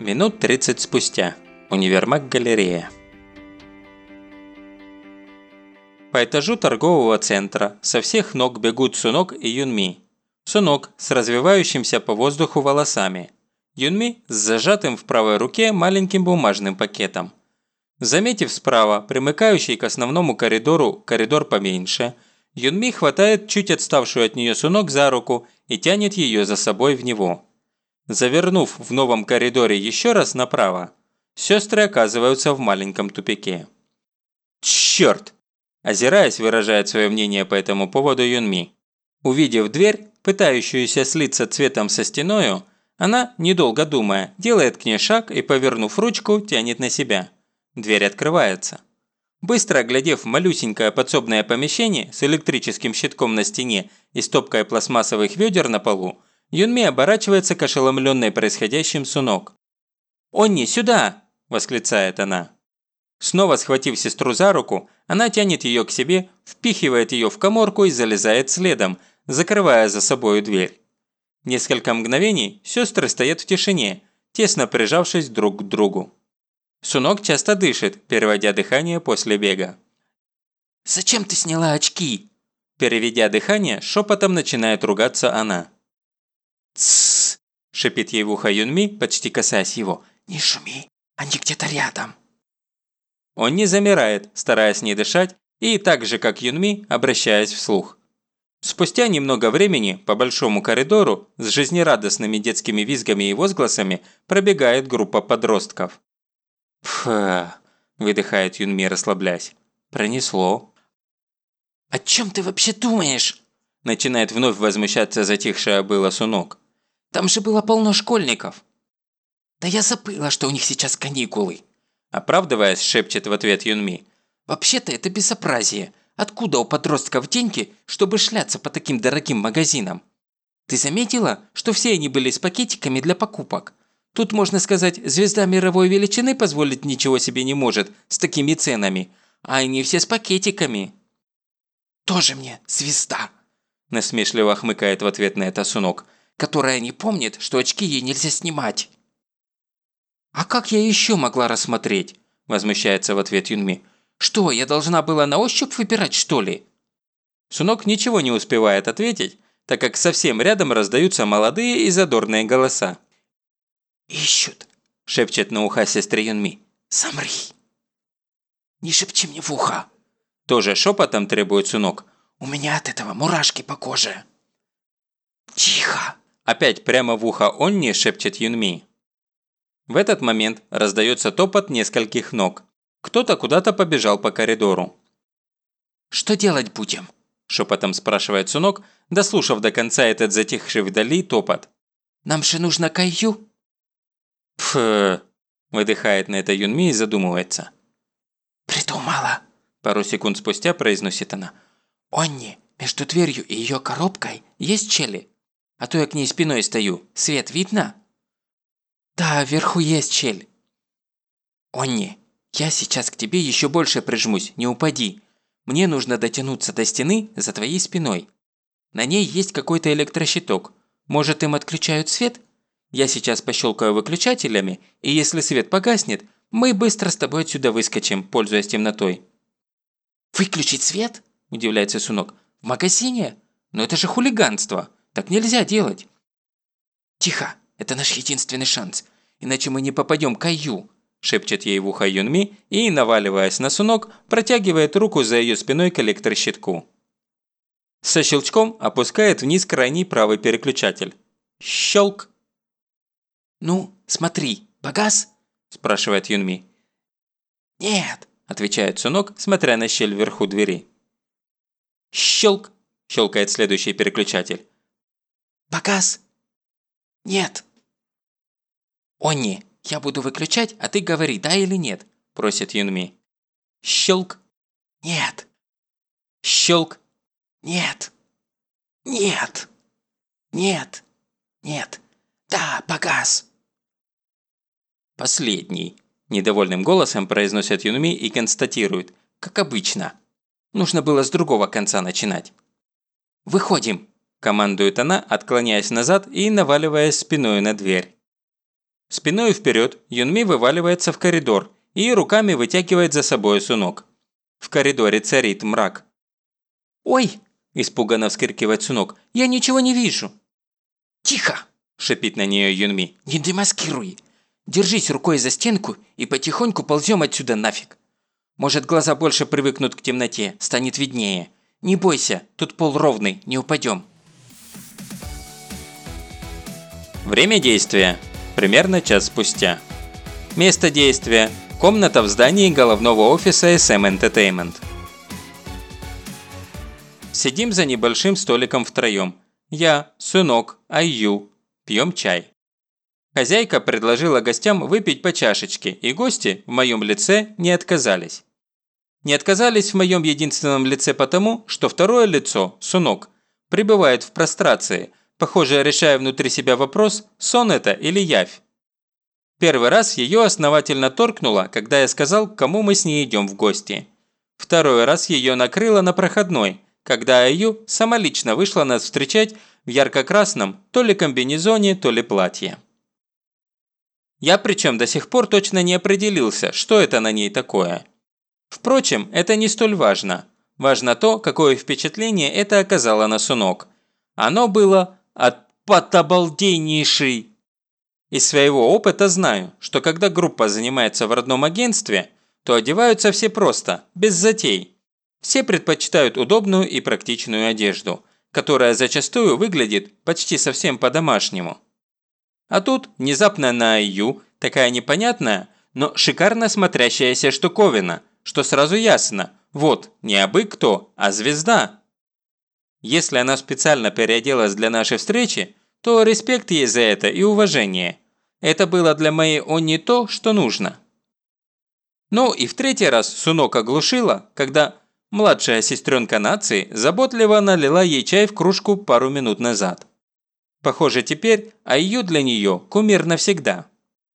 Минут 30 спустя. Универмаг-галерея. По этажу торгового центра со всех ног бегут Сунок и Юнми. Сунок с развивающимся по воздуху волосами. Юнми с зажатым в правой руке маленьким бумажным пакетом. Заметив справа, примыкающий к основному коридору коридор поменьше, Юнми хватает чуть отставшую от нее Сунок за руку и тянет ее за собой в него. Завернув в новом коридоре еще раз направо, сестры оказываются в маленьком тупике. «Чёрт!» – озираясь, выражает свое мнение по этому поводу Юнми. Увидев дверь, пытающуюся слиться цветом со стеною, она, недолго думая, делает к ней шаг и, повернув ручку, тянет на себя. Дверь открывается. Быстро оглядев малюсенькое подсобное помещение с электрическим щитком на стене и стопкой пластмассовых ведер на полу, Юнми оборачивается к ошеломленной происходящим Сунок. «Онни, сюда!» – восклицает она. Снова схватив сестру за руку, она тянет ее к себе, впихивает ее в коморку и залезает следом, закрывая за собою дверь. Несколько мгновений сестры стоят в тишине, тесно прижавшись друг к другу. Сунок часто дышит, переводя дыхание после бега. «Зачем ты сняла очки?» Переведя дыхание, шепотом начинает ругаться она. «Тссс!» – шипит ей в ухо Юнми, почти касаясь его. «Не шуми, они где-то рядом!» Он не замирает, стараясь не дышать, и так же, как Юнми, обращаясь вслух. Спустя немного времени по большому коридору с жизнерадостными детскими визгами и возгласами пробегает группа подростков. «Фу!» – выдыхает Юнми, расслабляясь. «Пронесло». «О чем ты вообще думаешь?» – начинает вновь возмущаться затихшая была Сунок. Там же было полно школьников». «Да я забыла, что у них сейчас каникулы», – оправдываясь, шепчет в ответ Юнми. «Вообще-то это безобразие. Откуда у подростков деньги, чтобы шляться по таким дорогим магазинам? Ты заметила, что все они были с пакетиками для покупок? Тут, можно сказать, звезда мировой величины позволить ничего себе не может с такими ценами, а они все с пакетиками». «Тоже мне звезда», – насмешливо хмыкает в ответ на это Сунок – которая не помнит, что очки ей нельзя снимать. «А как я еще могла рассмотреть?» – возмущается в ответ Юнми. «Что, я должна была на ощупь выбирать, что ли?» Сунок ничего не успевает ответить, так как совсем рядом раздаются молодые и задорные голоса. «Ищут», – шепчет на ухо сестре Юнми. «Замри!» «Не шепчи мне в ухо!» Тоже шепотом требует Сунок. «У меня от этого мурашки по коже!» «Тихо!» Опять прямо в ухо Онни шепчет Юнми. В этот момент раздается топот нескольких ног. Кто-то куда-то побежал по коридору. «Что делать будем?» – шепотом спрашивает Сунок, дослушав до конца этот затихший вдали топот. «Нам же нужно Каю?» «Пф!» – выдыхает на это Юнми и задумывается. «Придумала!» – пару секунд спустя произносит она. «Онни, между дверью и ее коробкой есть щели?» А то я к ней спиной стою. Свет видно?» «Да, вверху есть щель». «Онни, я сейчас к тебе еще больше прижмусь, не упади. Мне нужно дотянуться до стены за твоей спиной. На ней есть какой-то электрощиток. Может, им отключают свет? Я сейчас пощелкаю выключателями, и если свет погаснет, мы быстро с тобой отсюда выскочим, пользуясь темнотой». «Выключить свет?» – удивляется Сунок. «В магазине? Но это же хулиганство!» Так нельзя делать!» «Тихо! Это наш единственный шанс, иначе мы не попадем к Аю!» шепчет ей в ухо Юнми и, наваливаясь на сунок, протягивает руку за ее спиной к электрощитку. Со щелчком опускает вниз крайний правый переключатель. Щелк! «Ну, смотри, погас?» – спрашивает Юнми. «Нет», – отвечает Сунок, смотря на щель вверху двери. «Щелк!» – щелкает следующий переключатель. Показ? Нет. Онни, я буду выключать, а ты говори, да или нет, просит Юнми. Щелк. Нет. Щелк. Нет. Нет. Нет. Нет. Да, погас. Последний. Недовольным голосом произносит Юнми и констатирует, как обычно. Нужно было с другого конца начинать. «Выходим!» Командует она, отклоняясь назад и наваливаясь спиной на дверь. Спиной вперед Юнми вываливается в коридор и руками вытягивает за собой Сунок. В коридоре царит мрак. «Ой!» – испуганно вскрикивает Сунок. «Я ничего не вижу!» «Тихо!» – шипит на нее Юнми. «Не демаскируй! Держись рукой за стенку и потихоньку ползем отсюда нафиг! Может, глаза больше привыкнут к темноте, станет виднее. Не бойся, тут пол ровный, не упадем!» Время действия. Примерно час спустя. Место действия. Комната в здании головного офиса SM Entertainment. Сидим за небольшим столиком втроем. Я, Сынок, Айю. Пьем чай. Хозяйка предложила гостям выпить по чашечке, и гости в моем лице не отказались. Не отказались в моем единственном лице потому, что второе лицо, Сунок, пребывает в прострации, похоже, решая внутри себя вопрос, сон это или явь. Первый раз ее основательно торкнуло, когда я сказал, к кому мы с ней идем в гости. Второй раз ее накрыло на проходной, когда Аю самолично вышла нас встречать в ярко-красном то ли комбинезоне, то ли платье. Я причем до сих пор точно не определился, что это на ней такое. Впрочем, это не столь важно. Важно то, какое впечатление это оказало на Сунок. Оно было от потобалдейнейшей из своего опыта знаю, что когда группа занимается в родном агентстве, то одеваются все просто, без затей. Все предпочитают удобную и практичную одежду, которая зачастую выглядит почти совсем по-домашнему. А тут внезапно на IU такая непонятная, но шикарно смотрящаяся штуковина, что сразу ясно, вот, не абы кто, а звезда. Если она специально переоделась для нашей встречи, то респект ей за это и уважение. Это было для моей Онни то, что нужно. Ну и в третий раз Сунок оглушила, когда младшая сестренка нации заботливо налила ей чай в кружку пару минут назад. Похоже теперь, а ее для нее кумир навсегда.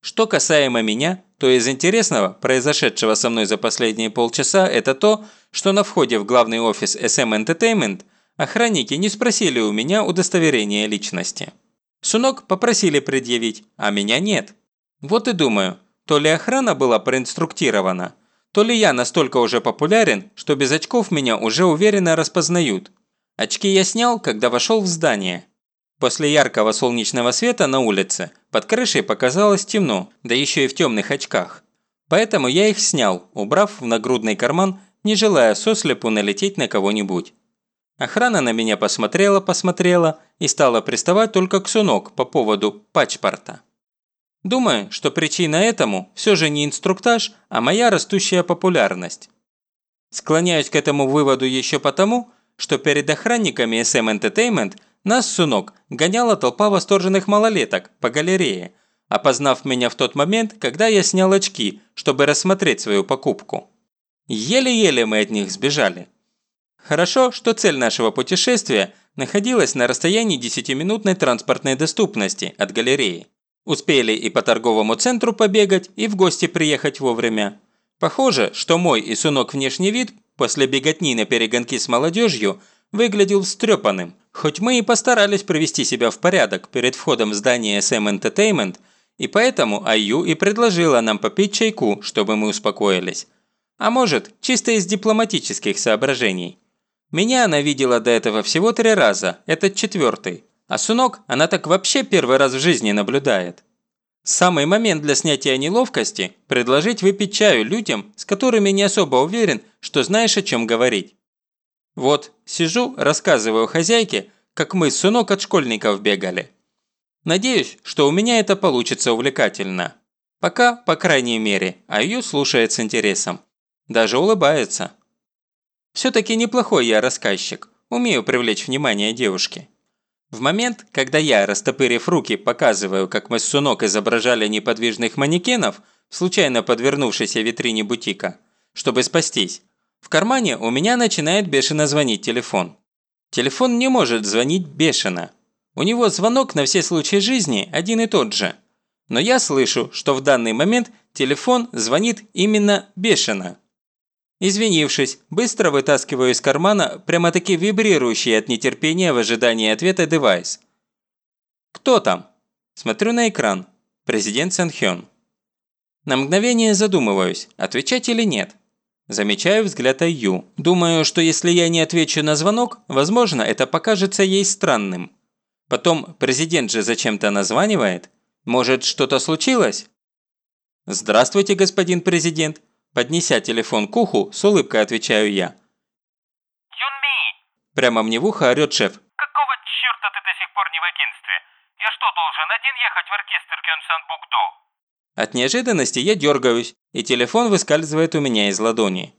Что касаемо меня, то из интересного, произошедшего со мной за последние полчаса, это то, что на входе в главный офис SM Entertainment охранники не спросили у меня удостоверения личности. Сунок попросили предъявить, а меня нет. Вот и думаю, то ли охрана была проинструктирована, то ли я настолько уже популярен, что без очков меня уже уверенно распознают. Очки я снял, когда вошел в здание. После яркого солнечного света на улице под крышей показалось темно, да еще и в темных очках. Поэтому я их снял, убрав в нагрудный карман, не желая сослепу налететь на кого-нибудь. Охрана на меня посмотрела-посмотрела и стала приставать только к Сунок по поводу пачпорта. Думаю, что причина этому все же не инструктаж, а моя растущая популярность. Склоняюсь к этому выводу еще потому, что перед охранниками SM Entertainment нас, Сунок, гоняла толпа восторженных малолеток по галерее, опознав меня в тот момент, когда я снял очки, чтобы рассмотреть свою покупку. Еле-еле мы от них сбежали. Хорошо, что цель нашего путешествия находилась на расстоянии 10-минутной транспортной доступности от галереи. Успели и по торговому центру побегать, и в гости приехать вовремя. Похоже, что мой и Сунок внешний вид после беготни на перегонки с молодежью выглядел встрепанным, хоть мы и постарались привести себя в порядок перед входом в здание SM Entertainment, и поэтому Аю и предложила нам попить чайку, чтобы мы успокоились. А может, чисто из дипломатических соображений. Меня она видела до этого всего три раза, этот четвертый. А Сунок она так вообще первый раз в жизни наблюдает. Самый момент для снятия неловкости – предложить выпить чаю людям, с которыми не особо уверен, что знаешь о чем говорить. Вот, сижу, рассказываю хозяйке, как мы с Сунок от школьников бегали. Надеюсь, что у меня это получится увлекательно. Пока, по крайней мере, а ее слушает с интересом. Даже улыбается. Все-таки неплохой я рассказчик, умею привлечь внимание девушки. В момент, когда я, растопырив руки, показываю, как мы с Сунок изображали неподвижных манекенов случайно подвернувшейся витрине бутика, чтобы спастись, в кармане у меня начинает бешено звонить телефон. Телефон не может звонить бешено. У него звонок на все случаи жизни один и тот же. Но я слышу, что в данный момент телефон звонит именно бешено. Извинившись, быстро вытаскиваю из кармана прямо-таки вибрирующий от нетерпения в ожидании ответа девайс. «Кто там?» Смотрю на экран. президент Сэнхён. На мгновение задумываюсь, отвечать или нет. Замечаю взгляд Айю. Думаю, что если я не отвечу на звонок, возможно, это покажется ей странным. Потом, президент же зачем-то названивает. Может, что-то случилось? «Здравствуйте, господин президент!» Поднеся телефон к уху, с улыбкой отвечаю я. Юнми! Прямо мне в ухо орёт шеф. Какого черта ты до сих пор не в агентстве? Я что, должен один ехать в оркестр Кёнсан Букдо? От неожиданности я дергаюсь, и телефон выскальзывает у меня из ладони.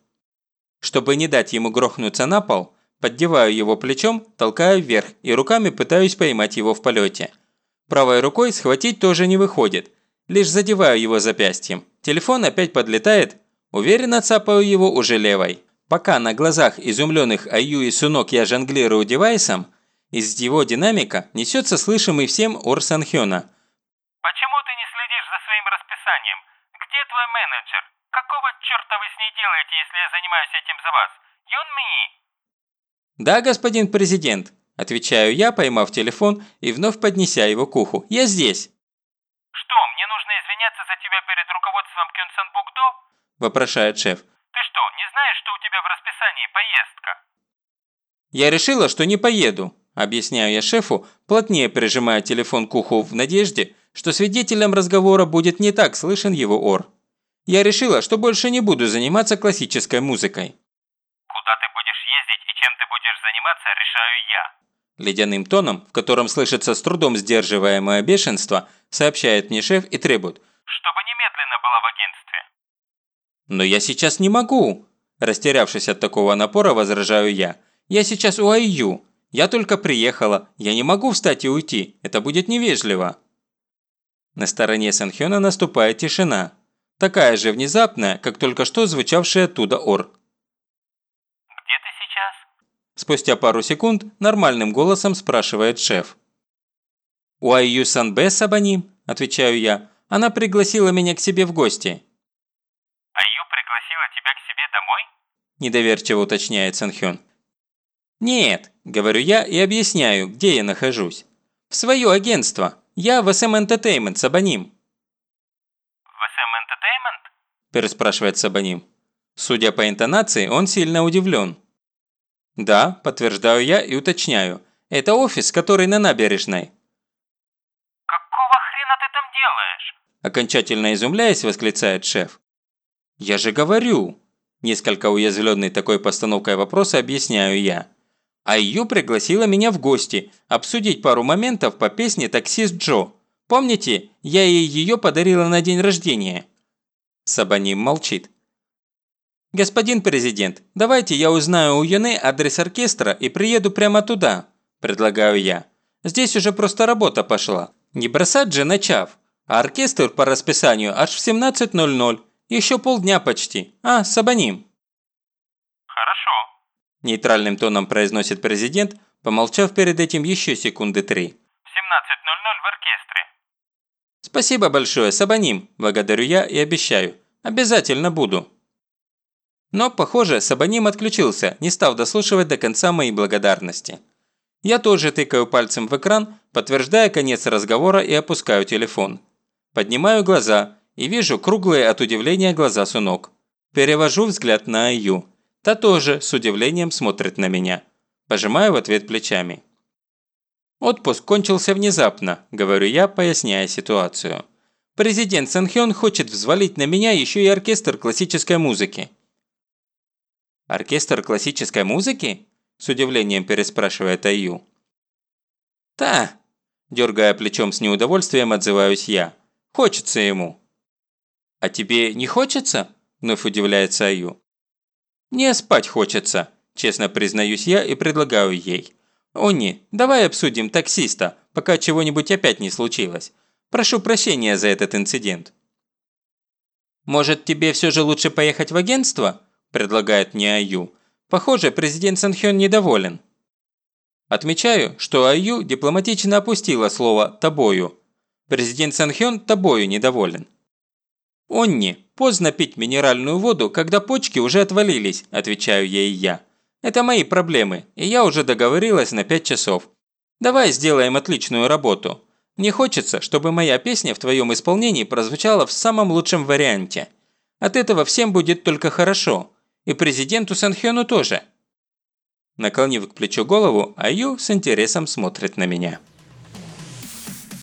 Чтобы не дать ему грохнуться на пол, поддеваю его плечом, толкаю вверх и руками пытаюсь поймать его в полете. Правой рукой схватить тоже не выходит, лишь задеваю его запястьем. Телефон опять подлетает, уверенно цапаю его уже левой. Пока на глазах изумленных Аю и Сунок я жонглирую девайсом, из его динамика несется слышимый всем ор Санхёна. Почему ты не следишь за своим расписанием? Где твой менеджер? Какого черта вы с ней делаете, если я занимаюсь этим за вас? Юнми! «Да, господин президент», – отвечаю я, поймав телефон и вновь поднеся его к уху. «Я здесь». Что, мне нужно извиняться за тебя перед руководством Кёнсан Букдо? – вопрошает шеф. Ты что, не знаешь, что у тебя в расписании поездка? «Я решила, что не поеду», – объясняю я шефу, плотнее прижимая телефон к уху в надежде, что свидетелем разговора будет не так слышен его ор. Я решила, что больше не буду заниматься классической музыкой. Куда ты будешь ездить и чем ты будешь заниматься, решаю я. Ледяным тоном, в котором слышится с трудом сдерживаемое бешенство, сообщает мне шеф и требует. Чтобы немедленно была в агентстве. «Но я сейчас не могу!» Растерявшись от такого напора, возражаю я. «Я сейчас у Айю. Я только приехала. Я не могу встать и уйти. Это будет невежливо». На стороне Санхёна наступает тишина. Такая же внезапная, как только что звучавший оттуда ор. Где ты сейчас? Спустя пару секунд нормальным голосом спрашивает шеф. «У Айю Санбэ Сабани», – отвечаю я. «Она пригласила меня к себе в гости». Пригласила тебя к себе домой? – недоверчиво уточняет Санхён. «Нет», – говорю я и объясняю, где я нахожусь. «В своё агентство. Я в SM Entertainment, Сабаним». В SM Entertainment? – переспрашивает Сабаним. Судя по интонации, он сильно удивлен. «Да», – подтверждаю я и уточняю. «Это офис, который на набережной». Какого хрена ты там делаешь? Окончательно изумляясь, восклицает шеф. «Я же говорю!» Несколько уязвленный такой постановкой вопроса объясняю я. А ее пригласила меня в гости, обсудить пару моментов по песне «Таксист Джо». Помните, я ей ее подарила на день рождения?» Сабаним молчит. «Господин президент, давайте я узнаю у Юны адрес оркестра и приеду прямо туда», – предлагаю я. «Здесь уже просто работа пошла. Не бросать же начав. А оркестр по расписанию аж в 17.00. Еще полдня почти. А, Сабаним?» Хорошо. Нейтральным тоном произносит президент, помолчав перед этим еще секунды три. В 17.00 в оркестре. «Спасибо большое, Сабаним», – благодарю я и обещаю. «Обязательно буду». Но, похоже, Сабаним отключился, не став дослушивать до конца мои благодарности. Я тоже тыкаю пальцем в экран, подтверждая конец разговора и опускаю телефон. Поднимаю глаза и вижу круглые от удивления глаза Сунок. Перевожу взгляд на Аю. Та тоже с удивлением смотрит на меня. Пожимаю в ответ плечами. «Отпуск кончился внезапно», – говорю я, поясняя ситуацию. «Президент Санхён хочет взвалить на меня еще и оркестр классической музыки». «Оркестр классической музыки?» – с удивлением переспрашивает Аю. «Та!» – дергая плечом с неудовольствием, отзываюсь я. «Хочется ему». «А тебе не хочется?» – вновь удивляется Аю. «Не спать хочется», – честно признаюсь я и предлагаю ей. «Они, давай обсудим таксиста, пока чего-нибудь опять не случилось. Прошу прощения за этот инцидент». «Может, тебе все же лучше поехать в агентство?» – предлагает мне Аю. «Похоже, президент Санхён недоволен». Отмечаю, что Аю дипломатично опустила слово «тобою». Президент Санхён тобою недоволен. «Онни, поздно пить минеральную воду, когда почки уже отвалились», – отвечаю ей я. «Это мои проблемы, и я уже договорилась на 5 часов. Давай сделаем отличную работу. Мне хочется, чтобы моя песня в твоем исполнении прозвучала в самом лучшем варианте. От этого всем будет только хорошо. И президенту Санхёну тоже. Наклонив к плечу голову, Аю с интересом смотрит на меня.